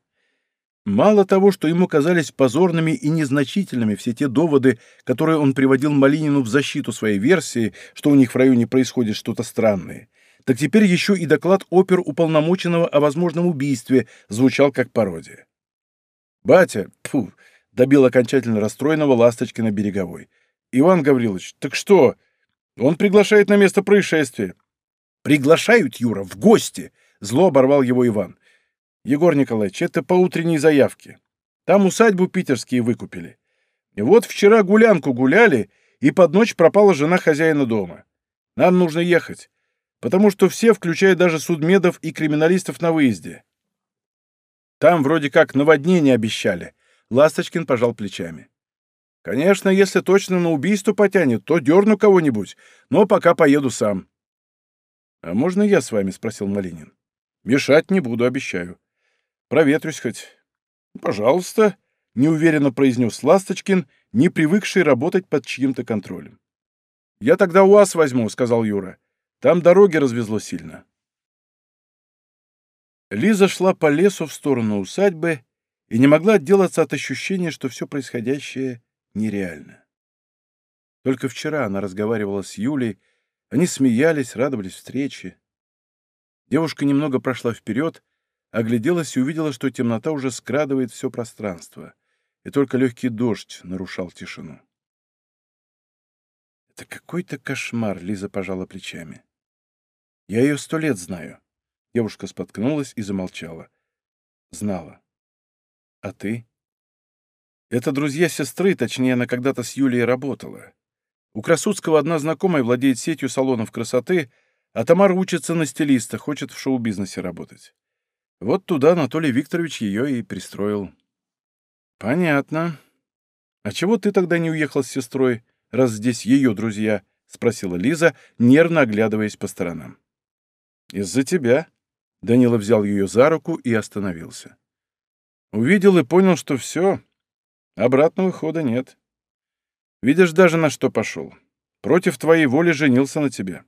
Speaker 1: Мало того, что ему казались позорными и незначительными все те доводы, которые он приводил Малинину в защиту своей версии, что у них в районе происходит что-то странное, так теперь еще и доклад опер уполномоченного о возможном убийстве звучал как пародия. «Батя!» — фу, добил окончательно расстроенного Ласточкина Береговой. «Иван Гаврилович, так что? Он приглашает на место происшествия. Приглашают, Юра, в гости! Зло оборвал его Иван. Егор Николаевич, это по утренней заявке. Там усадьбу питерские выкупили. И вот вчера гулянку гуляли, и под ночь пропала жена хозяина дома. Нам нужно ехать, потому что все, включая даже судмедов и криминалистов на выезде. Там вроде как наводнение обещали. Ласточкин пожал плечами. Конечно, если точно на убийство потянет, то дерну кого-нибудь, но пока поеду сам. — А можно я с вами? — спросил Малинин. — Мешать не буду, обещаю. Проветрюсь хоть. — Пожалуйста, — неуверенно произнес Ласточкин, не привыкший работать под чьим-то контролем. — Я тогда УАЗ возьму, — сказал Юра. — Там дороги развезло сильно. Лиза шла по лесу в сторону усадьбы и не могла отделаться от ощущения, что все происходящее нереально. Только вчера она разговаривала с Юлей, они смеялись, радовались встрече. Девушка немного прошла вперед, огляделась и увидела, что темнота уже скрадывает все пространство, и только легкий дождь нарушал тишину. «Это какой-то кошмар», — Лиза пожала плечами. «Я ее сто лет знаю. Девушка споткнулась и замолчала. Знала. А ты? Это друзья сестры, точнее, она когда-то с Юлией работала. У Красудского одна знакомая владеет сетью салонов красоты, а Тамара учится на стилиста, хочет в шоу-бизнесе работать. Вот туда Анатолий Викторович ее и пристроил. Понятно. А чего ты тогда не уехал с сестрой, раз здесь ее друзья? — спросила Лиза, нервно оглядываясь по сторонам. «Из-за тебя», Данила взял ее за руку и остановился. Увидел и понял, что все. Обратного хода нет. Видишь даже, на что пошел. Против твоей воли женился на тебе.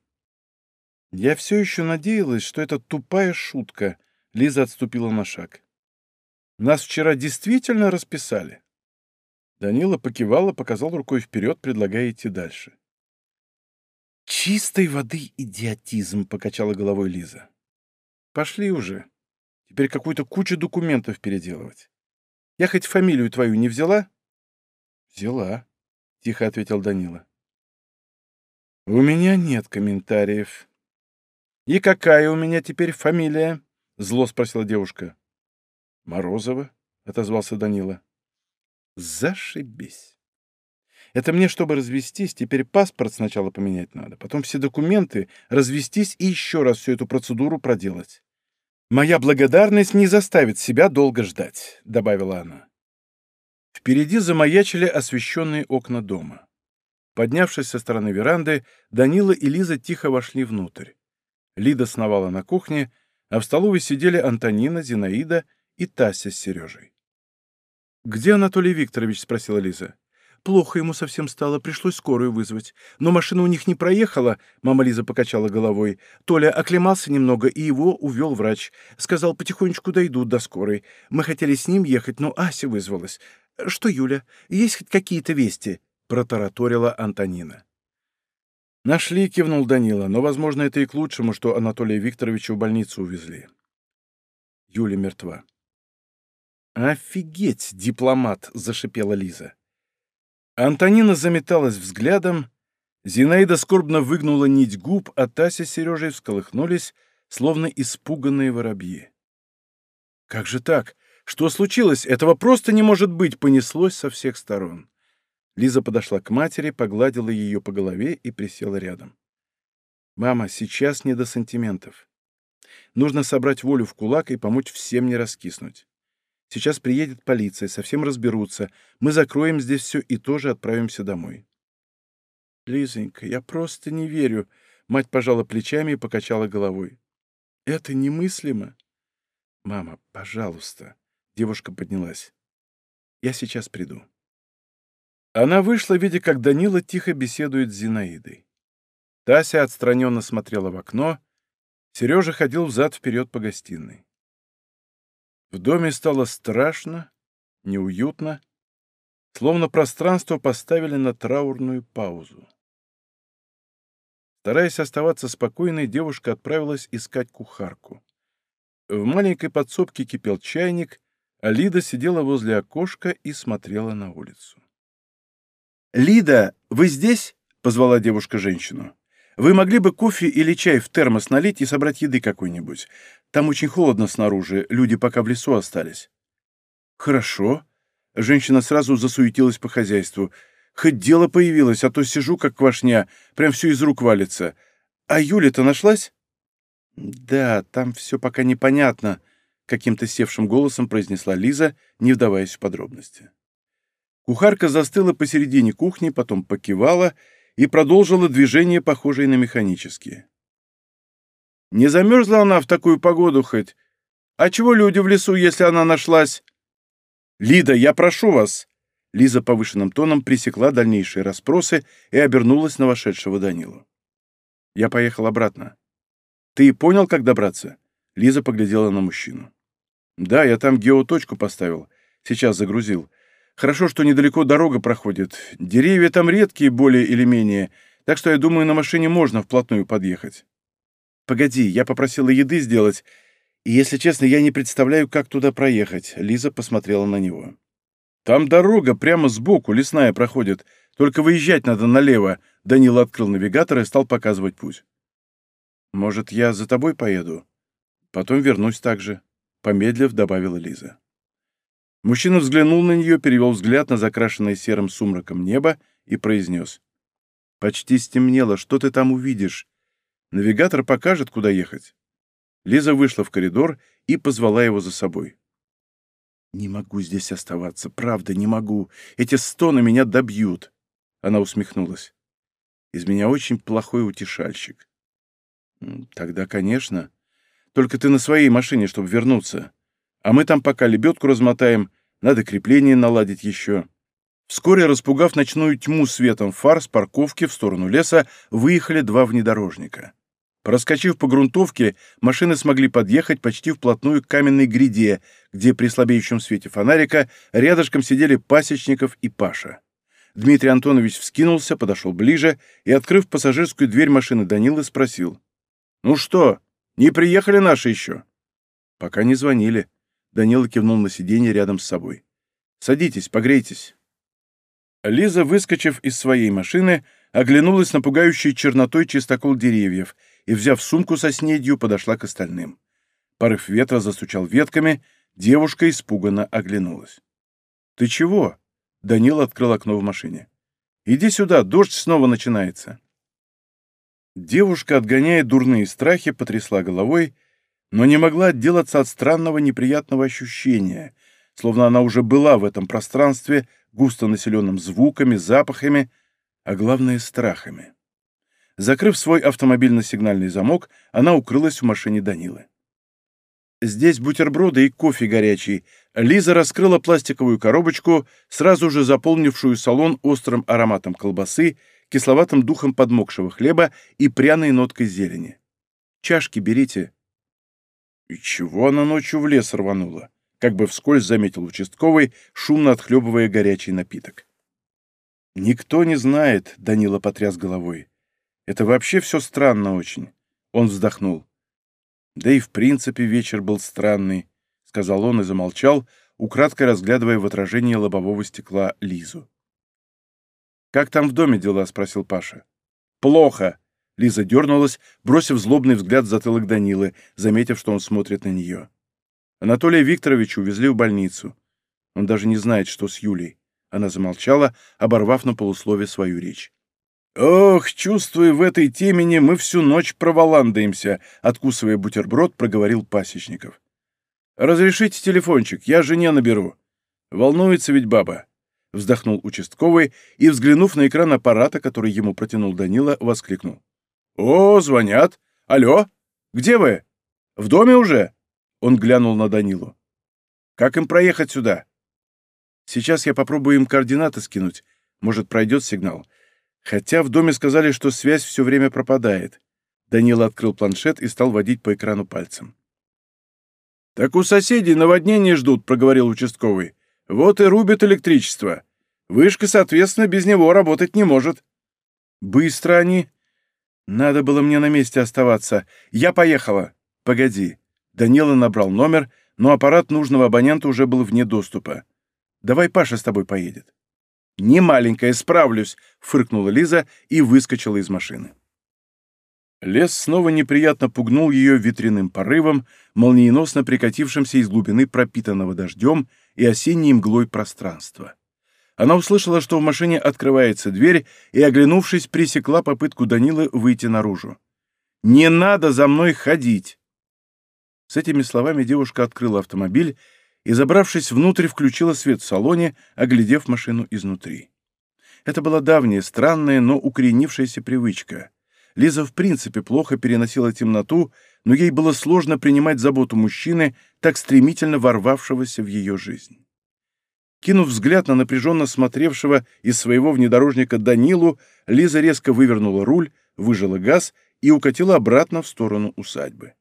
Speaker 1: Я все еще надеялась, что это тупая шутка. Лиза отступила на шаг. Нас вчера действительно расписали. Данила покивал и показал рукой вперед, предлагая идти дальше. «Чистой воды идиотизм», — покачала головой Лиза. Пошли уже. Теперь какую-то кучу документов переделывать. Я хоть фамилию твою не взяла? Взяла, тихо ответил Данила. У меня нет комментариев. И какая у меня теперь фамилия? Зло спросила девушка. Морозова, отозвался Данила. Зашибись. Это мне, чтобы развестись, теперь паспорт сначала поменять надо, потом все документы, развестись и еще раз всю эту процедуру проделать. «Моя благодарность не заставит себя долго ждать», — добавила она. Впереди замаячили освещенные окна дома. Поднявшись со стороны веранды, Данила и Лиза тихо вошли внутрь. Лида сновала на кухне, а в столовой сидели Антонина, Зинаида и Тася с Сережей. «Где Анатолий Викторович?» — спросила Лиза. Плохо ему совсем стало, пришлось скорую вызвать. Но машина у них не проехала, мама Лиза покачала головой. Толя оклемался немного, и его увел врач. Сказал, потихонечку дойдут до скорой. Мы хотели с ним ехать, но Ася вызвалась. Что, Юля, есть хоть какие-то вести? Протараторила Антонина. Нашли, кивнул Данила, но, возможно, это и к лучшему, что Анатолия Викторовича в больницу увезли. Юля мертва. «Офигеть, дипломат!» — зашипела Лиза. Антонина заметалась взглядом, Зинаида скорбно выгнула нить губ, а Тася с Сережей всколыхнулись, словно испуганные воробьи. «Как же так? Что случилось? Этого просто не может быть!» понеслось со всех сторон. Лиза подошла к матери, погладила ее по голове и присела рядом. «Мама, сейчас не до сантиментов. Нужно собрать волю в кулак и помочь всем не раскиснуть. Сейчас приедет полиция, совсем разберутся. Мы закроем здесь все и тоже отправимся домой. Лизонька, я просто не верю. Мать пожала плечами и покачала головой. Это немыслимо. Мама, пожалуйста. Девушка поднялась. Я сейчас приду. Она вышла, видя, как Данила тихо беседует с Зинаидой. Тася отстраненно смотрела в окно, Сережа ходил взад-вперед по гостиной. В доме стало страшно, неуютно, словно пространство поставили на траурную паузу. Стараясь оставаться спокойной, девушка отправилась искать кухарку. В маленькой подсобке кипел чайник, а Лида сидела возле окошка и смотрела на улицу. «Лида, вы здесь?» — позвала девушка женщину. Вы могли бы кофе или чай в термос налить и собрать еды какой-нибудь? Там очень холодно снаружи, люди пока в лесу остались». «Хорошо». Женщина сразу засуетилась по хозяйству. «Хоть дело появилось, а то сижу как квашня, прям все из рук валится. А Юля-то нашлась?» «Да, там все пока непонятно», — каким-то севшим голосом произнесла Лиза, не вдаваясь в подробности. Кухарка застыла посередине кухни, потом покивала и продолжила движение, похожее на механические. «Не замерзла она в такую погоду хоть? А чего люди в лесу, если она нашлась?» «Лида, я прошу вас!» Лиза повышенным тоном пресекла дальнейшие расспросы и обернулась на вошедшего Данилу. Я поехал обратно. «Ты понял, как добраться?» Лиза поглядела на мужчину. «Да, я там геоточку поставил. Сейчас загрузил. Хорошо, что недалеко дорога проходит. Деревья там редкие, более или менее, так что, я думаю, на машине можно вплотную подъехать. Погоди, я попросила еды сделать, и, если честно, я не представляю, как туда проехать. Лиза посмотрела на него. Там дорога прямо сбоку, лесная проходит. Только выезжать надо налево. Данила открыл навигатор и стал показывать путь. Может, я за тобой поеду? Потом вернусь также. Помедлив, добавила Лиза. Мужчина взглянул на нее, перевел взгляд на закрашенное серым сумраком небо и произнес. «Почти стемнело. Что ты там увидишь? Навигатор покажет, куда ехать». Лиза вышла в коридор и позвала его за собой. «Не могу здесь оставаться, правда, не могу. Эти стоны меня добьют». Она усмехнулась. «Из меня очень плохой утешальщик». «Тогда, конечно. Только ты на своей машине, чтобы вернуться. А мы там пока лебедку размотаем, надо крепление наладить еще. Вскоре, распугав ночную тьму светом фар, с парковки в сторону леса выехали два внедорожника. Проскочив по грунтовке, машины смогли подъехать почти вплотную к каменной гряде, где при слабеющем свете фонарика рядышком сидели Пасечников и Паша. Дмитрий Антонович вскинулся, подошел ближе и, открыв пассажирскую дверь машины Данилы, спросил. «Ну что, не приехали наши еще?» «Пока не звонили», Данила кивнул на сиденье рядом с собой. «Садитесь, погрейтесь». Лиза, выскочив из своей машины, оглянулась на пугающий чернотой чистокол деревьев и, взяв сумку со снедью, подошла к остальным. Порыв ветра застучал ветками, девушка испуганно оглянулась. «Ты чего?» — Данил открыл окно в машине. «Иди сюда, дождь снова начинается». Девушка, отгоняя дурные страхи, потрясла головой но не могла отделаться от странного неприятного ощущения, словно она уже была в этом пространстве, густо населенном звуками, запахами, а главное — страхами. Закрыв свой автомобиль на сигнальный замок, она укрылась в машине Данилы. Здесь бутерброды и кофе горячий. Лиза раскрыла пластиковую коробочку, сразу же заполнившую салон острым ароматом колбасы, кисловатым духом подмокшего хлеба и пряной ноткой зелени. «Чашки берите», «И чего она ночью в лес рванула?» Как бы вскользь заметил участковый, шумно отхлебывая горячий напиток. «Никто не знает», — Данила потряс головой. «Это вообще все странно очень». Он вздохнул. «Да и в принципе вечер был странный», — сказал он и замолчал, украдкой разглядывая в отражении лобового стекла Лизу. «Как там в доме дела?» — спросил Паша. «Плохо», Лиза дернулась, бросив злобный взгляд в затылок Данилы, заметив, что он смотрит на нее. Анатолия Викторовича увезли в больницу. Он даже не знает, что с Юлей. Она замолчала, оборвав на полуслове свою речь. «Ох, чувствую, в этой темени мы всю ночь проволандаемся», — откусывая бутерброд, проговорил Пасечников. «Разрешите телефончик, я жене наберу. Волнуется ведь баба». Вздохнул участковый и, взглянув на экран аппарата, который ему протянул Данила, воскликнул. «О, звонят! Алло! Где вы? В доме уже?» Он глянул на Данилу. «Как им проехать сюда?» «Сейчас я попробую им координаты скинуть. Может, пройдет сигнал. Хотя в доме сказали, что связь все время пропадает». Данила открыл планшет и стал водить по экрану пальцем. «Так у соседей наводнение ждут», — проговорил участковый. «Вот и рубят электричество. Вышка, соответственно, без него работать не может». «Быстро они», надо было мне на месте оставаться. Я поехала. Погоди. Данила набрал номер, но аппарат нужного абонента уже был вне доступа. Давай Паша с тобой поедет. «Не маленькая, справлюсь», — фыркнула Лиза и выскочила из машины. Лес снова неприятно пугнул ее ветряным порывом, молниеносно прикатившимся из глубины пропитанного дождем и осенней мглой пространства. Она услышала, что в машине открывается дверь, и, оглянувшись, пресекла попытку Данилы выйти наружу. «Не надо за мной ходить!» С этими словами девушка открыла автомобиль и, забравшись внутрь, включила свет в салоне, оглядев машину изнутри. Это была давняя, странная, но укоренившаяся привычка — Лиза в принципе плохо переносила темноту, но ей было сложно принимать заботу мужчины, так стремительно ворвавшегося в ее жизнь. Кинув взгляд на напряженно смотревшего из своего внедорожника Данилу, Лиза резко вывернула руль, выжила газ и укатила обратно в сторону усадьбы.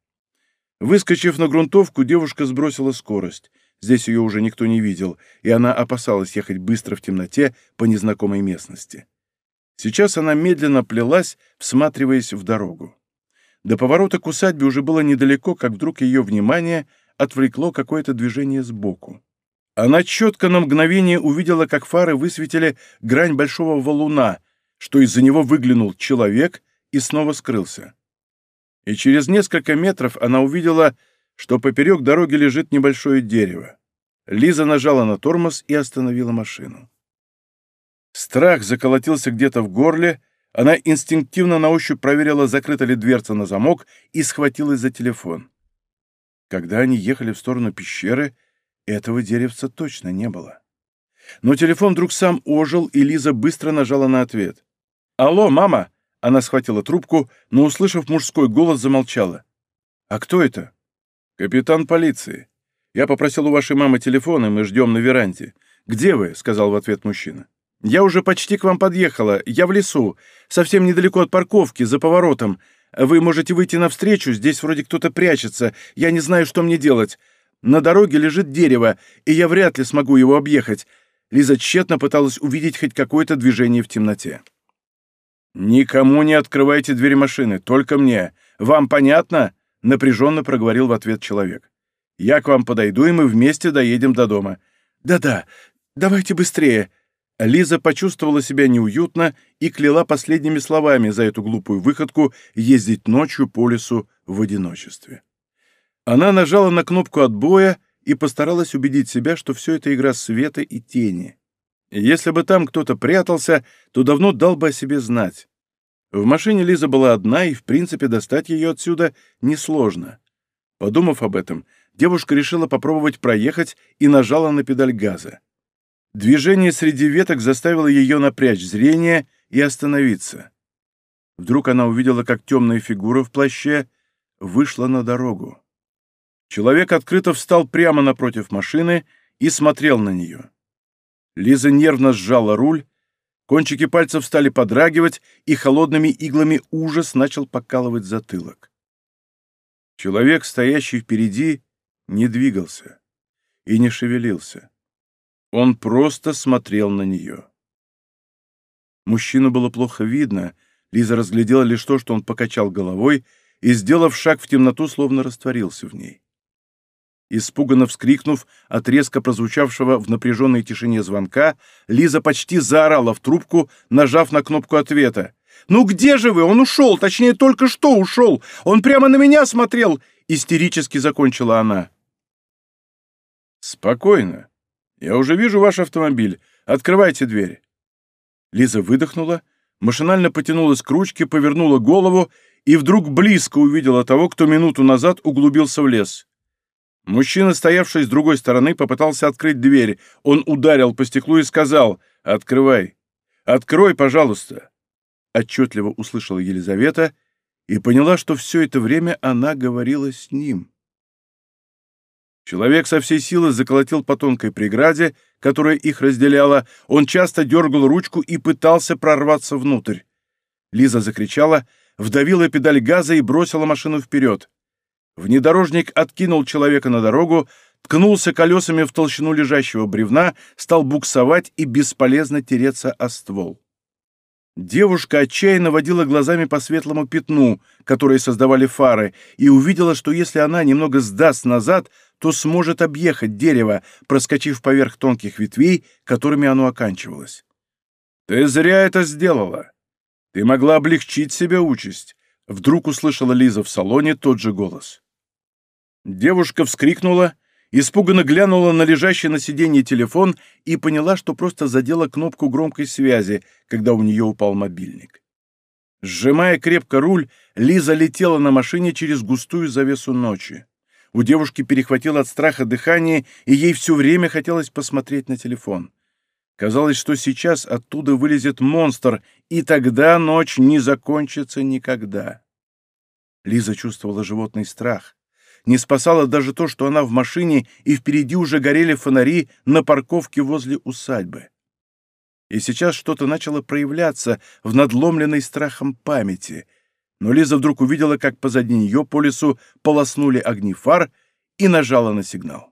Speaker 1: Выскочив на грунтовку, девушка сбросила скорость. Здесь ее уже никто не видел, и она опасалась ехать быстро в темноте по незнакомой местности. Сейчас она медленно плелась, всматриваясь в дорогу. До поворота к усадьбе уже было недалеко, как вдруг ее внимание отвлекло какое-то движение сбоку. Она четко на мгновение увидела, как фары высветили грань большого валуна, что из-за него выглянул человек и снова скрылся. И через несколько метров она увидела, что поперек дороги лежит небольшое дерево. Лиза нажала на тормоз и остановила машину. Страх заколотился где-то в горле, она инстинктивно на ощупь проверила, закрыта ли дверца на замок, и схватилась за телефон. Когда они ехали в сторону пещеры, этого деревца точно не было. Но телефон вдруг сам ожил, и Лиза быстро нажала на ответ. «Алло, мама!» Она схватила трубку, но, услышав мужской голос, замолчала. «А кто это?» «Капитан полиции. Я попросил у вашей мамы телефон, и мы ждем на веранде. Где вы?» — сказал в ответ мужчина. «Я уже почти к вам подъехала. Я в лесу. Совсем недалеко от парковки, за поворотом. Вы можете выйти навстречу, здесь вроде кто-то прячется. Я не знаю, что мне делать. На дороге лежит дерево, и я вряд ли смогу его объехать». Лиза тщетно пыталась увидеть хоть какое-то движение в темноте. «Никому не открывайте дверь машины, только мне. Вам понятно?» — напряженно проговорил в ответ человек. «Я к вам подойду, и мы вместе доедем до дома». «Да-да, давайте быстрее», Лиза почувствовала себя неуютно и кляла последними словами за эту глупую выходку ездить ночью по лесу в одиночестве. Она нажала на кнопку отбоя и постаралась убедить себя, что все это игра света и тени. Если бы там кто-то прятался, то давно дал бы о себе знать. В машине Лиза была одна, и, в принципе, достать ее отсюда несложно. Подумав об этом, девушка решила попробовать проехать и нажала на педаль газа. Движение среди веток заставило ее напрячь зрение и остановиться. Вдруг она увидела, как темная фигура в плаще вышла на дорогу. Человек открыто встал прямо напротив машины и смотрел на нее. Лиза нервно сжала руль, кончики пальцев стали подрагивать, и холодными иглами ужас начал покалывать затылок. Человек, стоящий впереди, не двигался и не шевелился. Он просто смотрел на нее. Мужчину было плохо видно, Лиза разглядела лишь то, что он покачал головой и, сделав шаг в темноту, словно растворился в ней. Испуганно вскрикнув от резко прозвучавшего в напряженной тишине звонка, Лиза почти заорала в трубку, нажав на кнопку ответа. «Ну где же вы? Он ушел, точнее, только что ушел! Он прямо на меня смотрел!» Истерически закончила она. «Спокойно. «Я уже вижу ваш автомобиль. Открывайте дверь». Лиза выдохнула, машинально потянулась к ручке, повернула голову и вдруг близко увидела того, кто минуту назад углубился в лес. Мужчина, стоявший с другой стороны, попытался открыть дверь. Он ударил по стеклу и сказал «Открывай! Открой, пожалуйста!» Отчетливо услышала Елизавета и поняла, что все это время она говорила с ним. Человек со всей силы заколотил по тонкой преграде, которая их разделяла. Он часто дергал ручку и пытался прорваться внутрь. Лиза закричала, вдавила педаль газа и бросила машину вперед. Внедорожник откинул человека на дорогу, ткнулся колесами в толщину лежащего бревна, стал буксовать и бесполезно тереться о ствол. Девушка отчаянно водила глазами по светлому пятну, которое создавали фары, и увидела, что если она немного сдаст назад, то сможет объехать дерево, проскочив поверх тонких ветвей, которыми оно оканчивалось. «Ты зря это сделала. Ты могла облегчить себе участь», Вдруг услышала Лиза в салоне тот же голос. Девушка вскрикнула, испуганно глянула на лежащий на сиденье телефон и поняла, что просто задела кнопку громкой связи, когда у нее упал мобильник. Сжимая крепко руль, Лиза летела на машине через густую завесу ночи. У девушки перехватило от страха дыхание, и ей все время хотелось посмотреть на телефон. Казалось, что сейчас оттуда вылезет монстр, и тогда ночь не закончится никогда. Лиза чувствовала животный страх. Не спасало даже то, что она в машине, и впереди уже горели фонари на парковке возле усадьбы. И сейчас что-то начало проявляться в надломленной страхом памяти. Но Лиза вдруг увидела, как позади нее по лесу полоснули огни фар и нажала на сигнал.